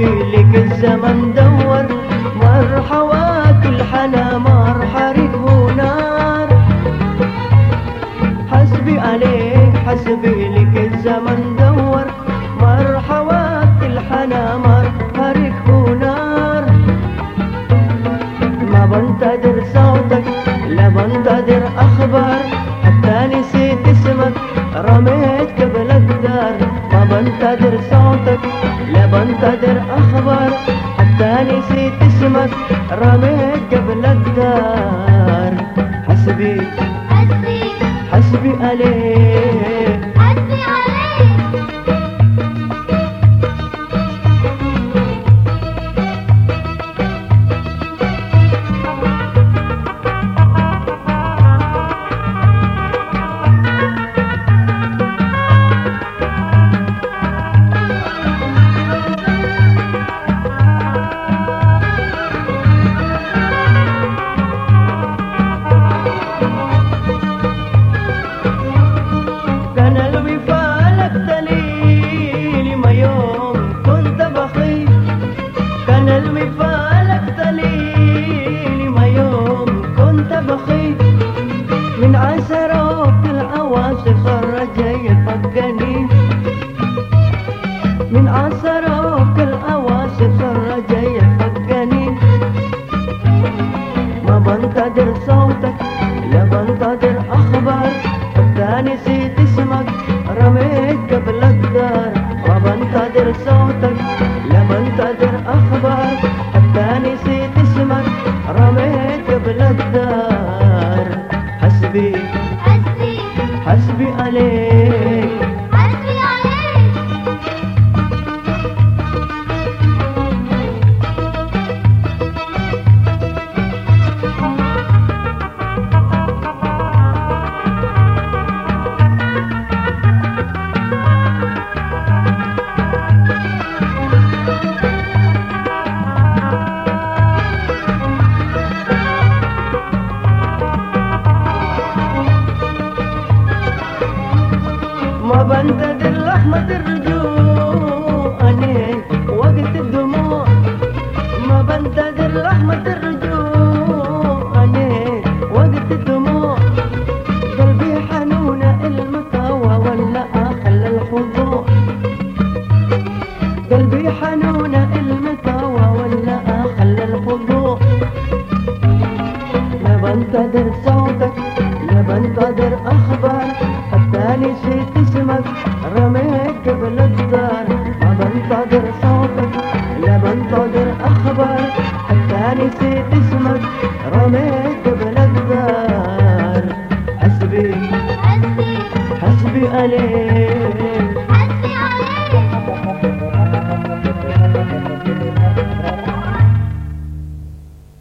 بيلك الزمن دور مرحوا كل حلا مار حريق ونار. حسبي عليك حسبي لك الزمن دور مرحوا كل حلا مار حريق ونار. ما بنتظر صوتك لا بنتظر أخبار حتى نسيت اسمك رميت قبلك دار ما بنتظر صوتك. بنتظر أخبار حتى نسيت اسمك رميت قبل الدار من عسروك العواصف الرجاية فقني ما بنتظر صوتك لا بنتظر أخبار. حتى نسيت اسمك رميت قبل الدار. ما بنتظر صوتك لا بنتظر أخبار. حتى نسيت اسمك رميت بنتظر لحمة الرجوع عليك وقت الدموع. ما بنتظر لحمة الرجوع عليك وقت الدموع. قلبي حنونة المكاوى ولا أخل الخضوع قلبي حنونة المكاوى ولا أخل الخضوع لا بنتظر صوتك لا بنتظر أخبار. حتى نسيت اسمك رميت قبل الدار